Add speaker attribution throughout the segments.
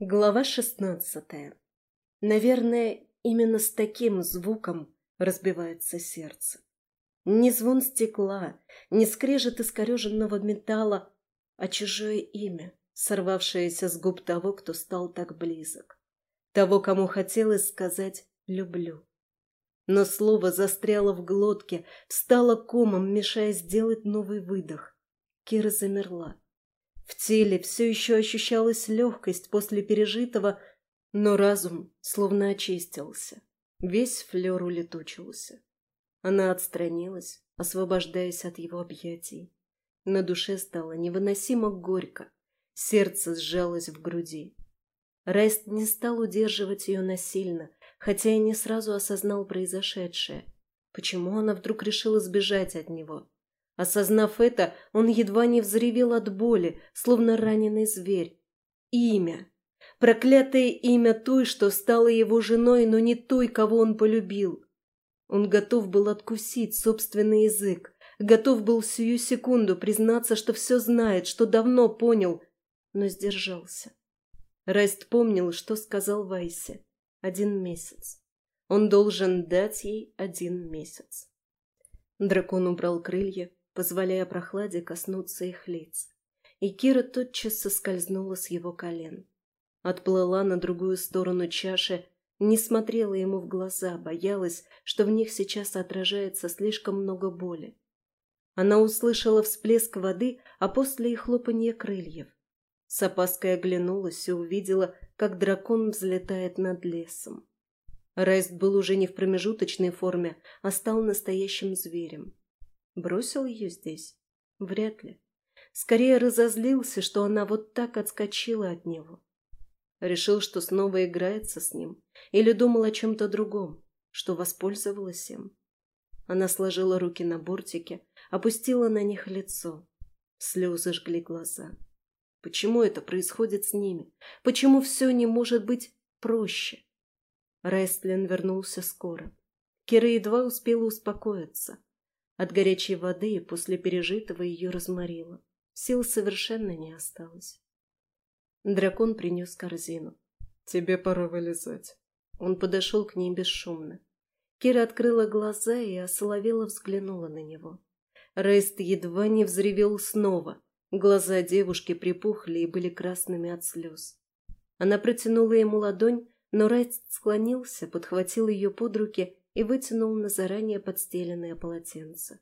Speaker 1: Глава шестнадцатая. Наверное, именно с таким звуком разбивается сердце. Не звон стекла, не скрежет искореженного металла, а чужое имя, сорвавшееся с губ того, кто стал так близок. Того, кому хотелось сказать «люблю». Но слово застряло в глотке, встало комом, мешая сделать новый выдох. Кира замерла. В теле все еще ощущалась легкость после пережитого, но разум словно очистился. Весь флер улетучился. Она отстранилась, освобождаясь от его объятий. На душе стало невыносимо горько. Сердце сжалось в груди. Райст не стал удерживать ее насильно, хотя и не сразу осознал произошедшее. Почему она вдруг решила сбежать от него? Осознав это, он едва не взревел от боли, словно раненый зверь. Имя. Проклятое имя той, что стала его женой, но не той, кого он полюбил. Он готов был откусить собственный язык, готов был сию секунду признаться, что все знает, что давно понял, но сдержался. Райст помнил, что сказал Вайсе. Один месяц. Он должен дать ей один месяц. Дракон убрал крылья, позволяя прохладе коснуться их лиц. И Кира тотчас соскользнула с его колен. Отплыла на другую сторону чаши, не смотрела ему в глаза, боялась, что в них сейчас отражается слишком много боли. Она услышала всплеск воды, а после и хлопанье крыльев. С опаской оглянулась и увидела, как дракон взлетает над лесом. Райст был уже не в промежуточной форме, а стал настоящим зверем. Бросил ее здесь? Вряд ли. Скорее разозлился, что она вот так отскочила от него. Решил, что снова играется с ним. Или думал о чем-то другом, что воспользовалась им. Она сложила руки на бортике, опустила на них лицо. Слезы жгли глаза. Почему это происходит с ними? Почему все не может быть проще? Райстлин вернулся скоро. Кира едва успела успокоиться. От горячей воды после пережитого ее разморило. Сил совершенно не осталось. Дракон принес корзину. «Тебе пора вылезать». Он подошел к ней бесшумно. Кира открыла глаза и осоловела взглянула на него. Рейст едва не взревел снова. Глаза девушки припухли и были красными от слез. Она протянула ему ладонь, но Райст склонился, подхватил ее под руки и вытянул на заранее подстеленное полотенце.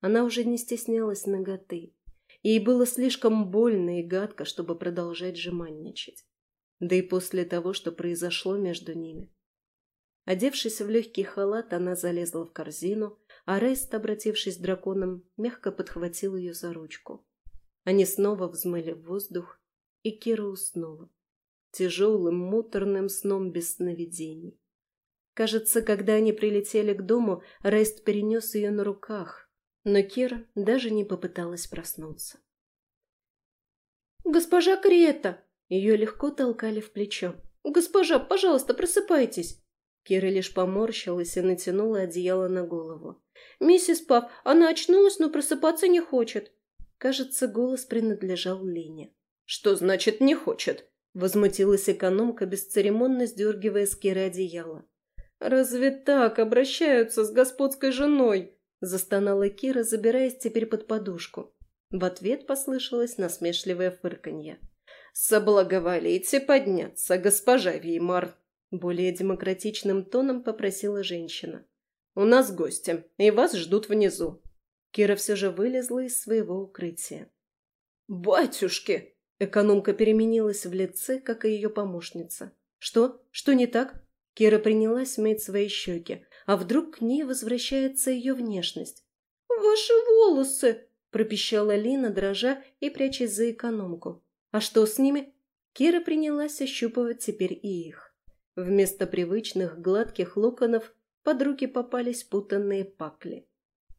Speaker 1: Она уже не стеснялась ноготы. Ей было слишком больно и гадко, чтобы продолжать жеманничать. Да и после того, что произошло между ними. Одевшись в легкий халат, она залезла в корзину, а Рейст, обратившись к драконом, мягко подхватил ее за ручку. Они снова взмыли в воздух, и Кира уснула. Тяжелым, муторным сном без сновидений. Кажется, когда они прилетели к дому, Рейст перенес ее на руках, но Кира даже не попыталась проснуться.
Speaker 2: «Госпожа Крета!»
Speaker 1: Ее легко толкали в плечо.
Speaker 2: «Госпожа, пожалуйста, просыпайтесь!»
Speaker 1: Кира лишь поморщилась и натянула одеяло на голову.
Speaker 2: «Миссис Пав, она очнулась, но просыпаться не хочет».
Speaker 1: Кажется, голос принадлежал Лене.
Speaker 2: «Что значит «не хочет»?»
Speaker 1: Возмутилась экономка, бесцеремонно сдергивая с Киры одеяло.
Speaker 2: «Разве так обращаются с господской женой?»
Speaker 1: Застонала Кира, забираясь теперь под подушку. В ответ послышалось насмешливое фырканье.
Speaker 2: «Соблаговолите подняться, госпожа Веймар!»
Speaker 1: Более демократичным тоном попросила женщина.
Speaker 2: «У нас гости, и вас ждут внизу».
Speaker 1: Кира все же вылезла из своего укрытия.
Speaker 2: «Батюшки!»
Speaker 1: Экономка переменилась в лице, как и ее помощница. «Что? Что не так?» Кира принялась мыть свои щеки. А вдруг к ней возвращается ее внешность?
Speaker 2: «Ваши волосы!»
Speaker 1: – пропищала Лина, дрожа и прячась за экономку. «А что с ними?» Кира принялась ощупывать теперь и их. Вместо привычных гладких локонов под руки попались путанные пакли.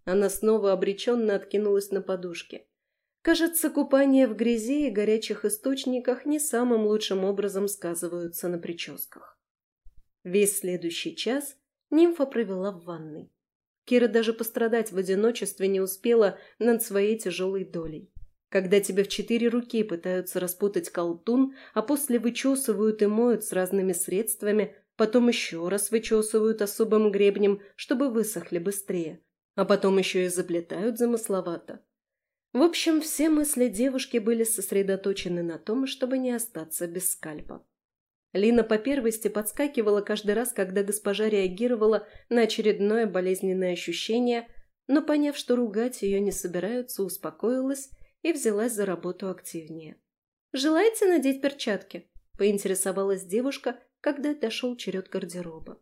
Speaker 1: Она снова обреченно откинулась на подушке. Кажется, купание в грязи и горячих источниках не самым лучшим образом сказываются на прическах. Весь следующий час нимфа провела в ванной. Кира даже пострадать в одиночестве не успела над своей тяжелой долей. Когда тебе в четыре руки пытаются распутать колтун, а после вычесывают и моют с разными средствами, потом еще раз вычесывают особым гребнем, чтобы высохли быстрее, а потом еще и заплетают замысловато. В общем, все мысли девушки были сосредоточены на том, чтобы не остаться без скальпа. Лина по первости подскакивала каждый раз, когда госпожа реагировала на очередное болезненное ощущение, но, поняв, что ругать ее не собираются, успокоилась и взялась за работу активнее. «Желаете надеть перчатки?» – поинтересовалась девушка, когда дошел черед гардероба.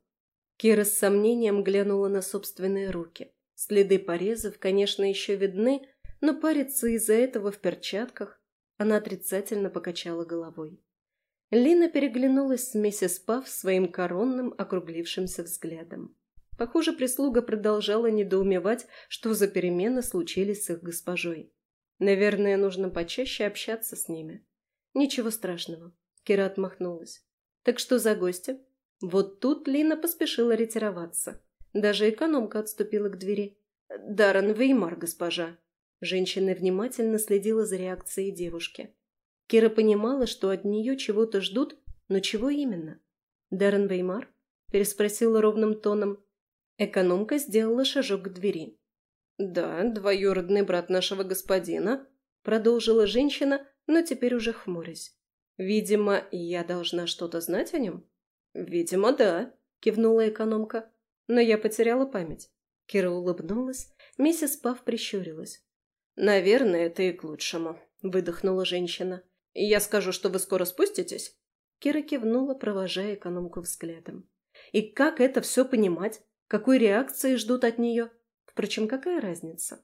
Speaker 1: Кира с сомнением глянула на собственные руки. Следы порезов, конечно, еще видны, но париться из-за этого в перчатках она отрицательно покачала головой. Лина переглянулась с миссис Пав своим коронным округлившимся взглядом. Похоже, прислуга продолжала недоумевать, что за перемены случились с их госпожой. Наверное, нужно почаще общаться с ними. Ничего страшного. Кира отмахнулась. Так что за гости? Вот тут Лина поспешила ретироваться. Даже экономка отступила к двери. «Даррен Веймар, госпожа», Женщина внимательно следила за реакцией девушки. Кира понимала, что от нее чего-то ждут, но чего именно? «Даррен Веймар?» – переспросила ровным тоном. Экономка сделала шажок к двери. «Да, двоюродный брат нашего господина», – продолжила женщина, но теперь уже хмурясь. «Видимо, я должна что-то знать о нем?» «Видимо, да», – кивнула экономка. «Но я потеряла память». Кира улыбнулась, миссис Пав прищурилась. «Наверное, это и к лучшему», — выдохнула женщина. «Я скажу, что вы скоро спуститесь?» Кира кивнула, провожая экономку взглядом. «И как это все понимать? Какой реакции ждут от нее? Впрочем, какая разница?»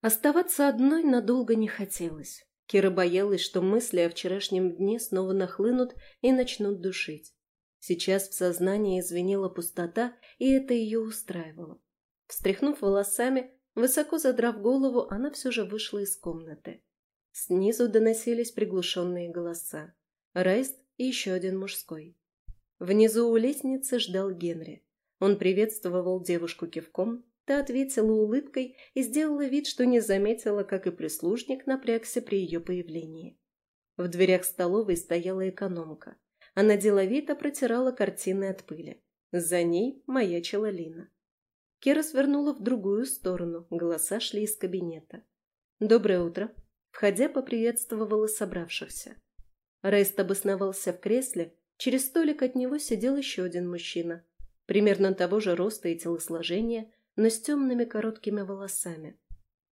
Speaker 1: Оставаться одной надолго не хотелось. Кира боялась, что мысли о вчерашнем дне снова нахлынут и начнут душить. Сейчас в сознании звенела пустота, и это ее устраивало. Встряхнув волосами, Высоко задрав голову, она все же вышла из комнаты. Снизу доносились приглушенные голоса. Райст и еще один мужской. Внизу у лестницы ждал Генри. Он приветствовал девушку кивком, та ответила улыбкой и сделала вид, что не заметила, как и прислужник напрягся при ее появлении. В дверях столовой стояла экономка. Она деловито протирала картины от пыли. За ней маячила Лина. Кира свернула в другую сторону, голоса шли из кабинета. «Доброе утро!» Входя, поприветствовала собравшихся. Рейст обосновался в кресле, через столик от него сидел еще один мужчина, примерно того же роста и телосложения, но с темными короткими волосами.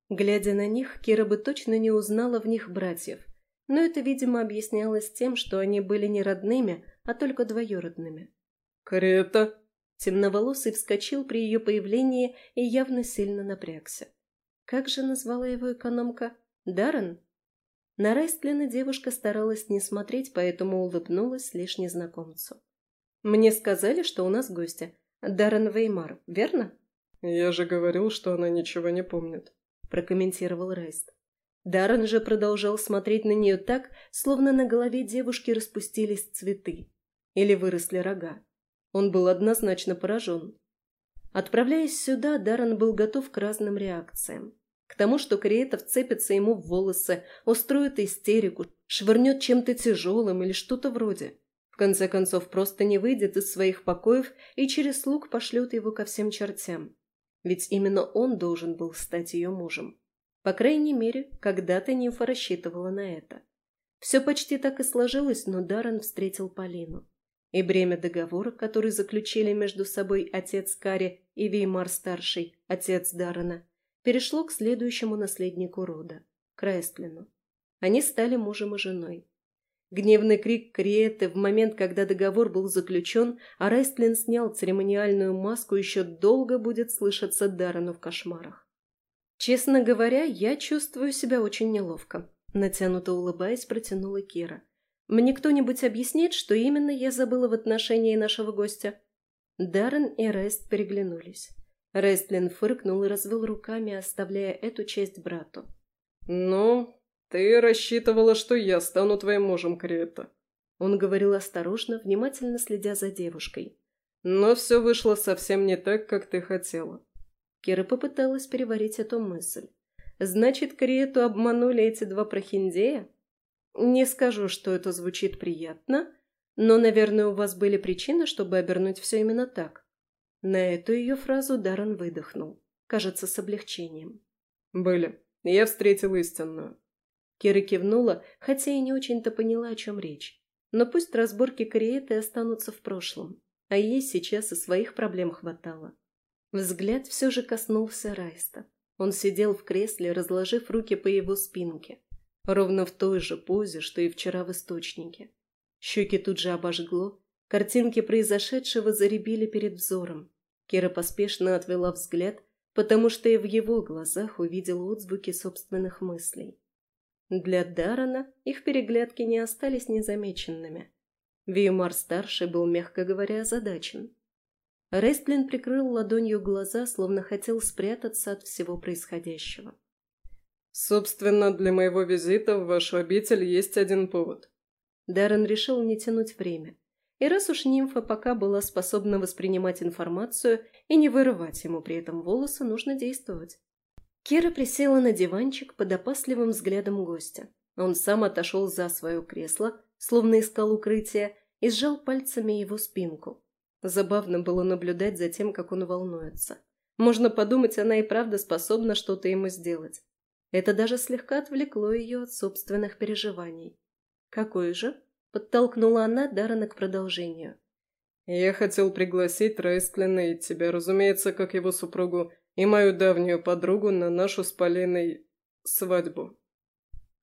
Speaker 1: Глядя на них, Кира бы точно не узнала в них братьев, но это, видимо, объяснялось тем, что они были не родными, а только двоюродными.
Speaker 2: «Крета!»
Speaker 1: Темноволосый вскочил при ее появлении и явно сильно напрягся. Как же назвала его экономка? Даррен? На Райстлина девушка старалась не смотреть, поэтому улыбнулась лишь незнакомцу. «Мне сказали, что у нас гости. Даррен Веймар, верно?»
Speaker 2: «Я же говорил, что она ничего не помнит», – прокомментировал Райст.
Speaker 1: Даррен же продолжал смотреть на нее так, словно на голове девушки распустились цветы или выросли рога. Он был однозначно поражен. Отправляясь сюда, Даррен был готов к разным реакциям. К тому, что Криета вцепится ему в волосы, устроит истерику, швырнет чем-то тяжелым или что-то вроде. В конце концов, просто не выйдет из своих покоев и через слуг пошлет его ко всем чертям. Ведь именно он должен был стать ее мужем. По крайней мере, когда-то Нимфа рассчитывала на это. Все почти так и сложилось, но Даррен встретил Полину и бремя договора, который заключили между собой отец Кари и Веймар-старший, отец Даррена, перешло к следующему наследнику рода, Крайстлину. Они стали мужем и женой. Гневный крик Криеты в момент, когда договор был заключен, а Райстлин снял церемониальную маску, еще долго будет слышаться Даррену в кошмарах. «Честно говоря, я чувствую себя очень неловко», — натянуто улыбаясь, протянула Кира. Мне кто-нибудь объяснит, что именно я забыла в отношении нашего гостя?» Даррен и Рест переглянулись. Рестлин фыркнул и развел руками, оставляя эту честь брату.
Speaker 2: «Ну, ты рассчитывала, что я стану твоим мужем, Крета?»
Speaker 1: Он говорил осторожно, внимательно следя за девушкой.
Speaker 2: «Но все вышло совсем не так, как ты хотела».
Speaker 1: Кира попыталась переварить эту мысль. Значит, Криету обманули эти два прохиндея? Не скажу, что это звучит приятно, но, наверное, у вас были причины, чтобы обернуть все именно так. На эту ее фразу Даррен выдохнул, кажется, с облегчением.
Speaker 2: «Были. Я встретил истинную».
Speaker 1: Кира кивнула, хотя и не очень-то поняла, о чем речь. Но пусть разборки Кориэты останутся в прошлом, а ей сейчас и своих проблем хватало. Взгляд все же коснулся Райста. Он сидел в кресле, разложив руки по его спинке, ровно в той же позе, что и вчера в источнике. Щеки тут же обожгло, картинки произошедшего заребили перед взором. Кира поспешно отвела взгляд, потому что и в его глазах увидела отзвуки собственных мыслей. Для Дарана их переглядки не остались незамеченными. Виемар-старший был, мягко говоря, озадачен. Рестлин прикрыл ладонью глаза, словно хотел спрятаться от всего происходящего.
Speaker 2: «Собственно, для моего визита в вашу обитель есть один повод».
Speaker 1: Даррен решил не тянуть время. И раз уж нимфа пока была способна воспринимать информацию и не вырывать ему при этом волосы, нужно действовать. Кира присела на диванчик под опасливым взглядом гостя. Он сам отошел за свое кресло, словно искал укрытия, и сжал пальцами его спинку. Забавно было наблюдать за тем, как он волнуется. Можно подумать, она и правда способна что-то ему сделать. Это даже слегка отвлекло ее от собственных переживаний. «Какой же?» – подтолкнула она Даррена к продолжению.
Speaker 2: «Я хотел пригласить Рейстлина и тебя, разумеется, как его супругу, и мою давнюю подругу на нашу с Полиной свадьбу.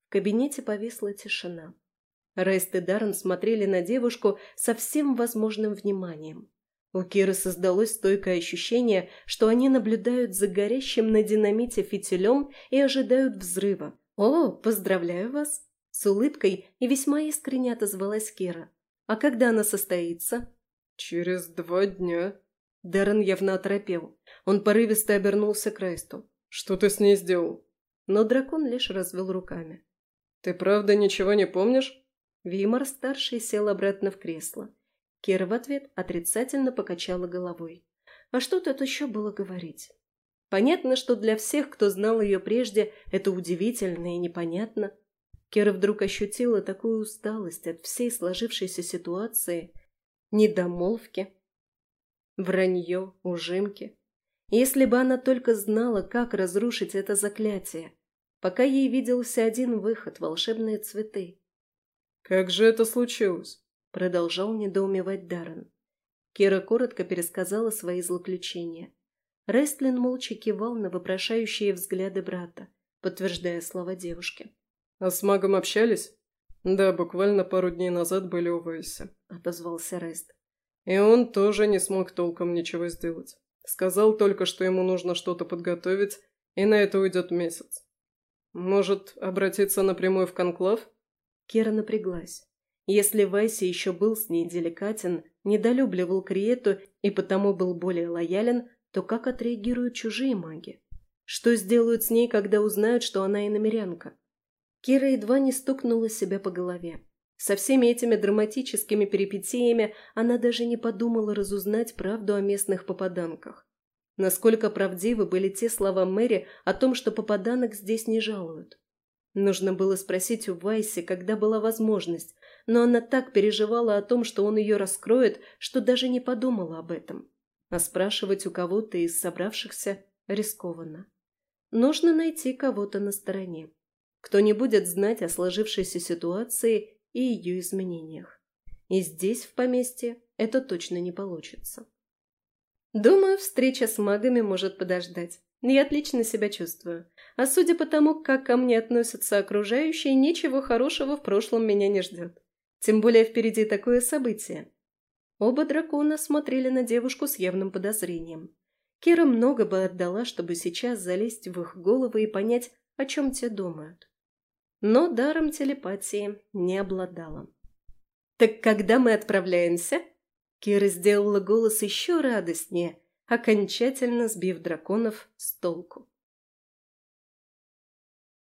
Speaker 1: В кабинете повисла тишина. Рейст и Даррен смотрели на девушку со всем возможным вниманием. У Киры создалось стойкое ощущение, что они наблюдают за горящим на динамите фитилем и ожидают взрыва. «О, поздравляю вас!» С улыбкой и весьма искренне отозвалась Кира. «А когда она состоится?»
Speaker 2: «Через два дня»,
Speaker 1: Дэрон явно оторопел. Он порывисто обернулся к Райсту.
Speaker 2: «Что ты с ней сделал?»
Speaker 1: Но дракон лишь развел руками.
Speaker 2: «Ты правда ничего не помнишь?»
Speaker 1: Веймар-старший сел обратно в кресло. Кира в ответ отрицательно покачала головой. А что тут еще было говорить? Понятно, что для всех, кто знал ее прежде, это удивительно и непонятно. Кира вдруг ощутила такую усталость от всей сложившейся ситуации, недомолвки, Вранье, ужимки. Если бы она только знала, как разрушить это заклятие. Пока ей виделся один выход – волшебные цветы.
Speaker 2: «Как же это случилось?»
Speaker 1: – продолжал недоумевать Даррен. Кира коротко пересказала свои злоключения. Рестлин молча кивал на вопрошающие взгляды брата, подтверждая слова девушки.
Speaker 2: «А с магом общались?» «Да, буквально пару дней назад были у Вейса», –
Speaker 1: отозвался Рест.
Speaker 2: И он тоже не смог толком ничего сделать. Сказал только, что ему нужно что-то подготовить, и на это уйдет месяц. Может, обратиться напрямую в конклав?
Speaker 1: Кира напряглась. Если Вайси еще был с ней деликатен, недолюбливал Криету и потому был более лоялен, то как отреагируют чужие маги? Что сделают с ней, когда узнают, что она иномерянка? Кира едва не стукнула себя по голове. Со всеми этими драматическими перипетиями она даже не подумала разузнать правду о местных попаданках. Насколько правдивы были те слова Мэри о том, что попаданок здесь не жалуют. Нужно было спросить у Вайси, когда была возможность, но она так переживала о том, что он ее раскроет, что даже не подумала об этом. А спрашивать у кого-то из собравшихся рискованно. Нужно найти кого-то на стороне. Кто не будет знать о сложившейся ситуации и ее изменениях. И здесь, в поместье, это точно не получится. Думаю, встреча с магами может подождать. Я отлично себя чувствую. А судя по тому, как ко мне относятся окружающие, ничего хорошего в прошлом меня не ждет. Тем более впереди такое событие. Оба дракона смотрели на девушку с явным подозрением. Кира много бы отдала, чтобы сейчас залезть в их головы и понять, о чем те думают но даром телепатии не обладала. «Так когда мы отправляемся?» Кира сделала голос еще радостнее, окончательно сбив драконов с толку.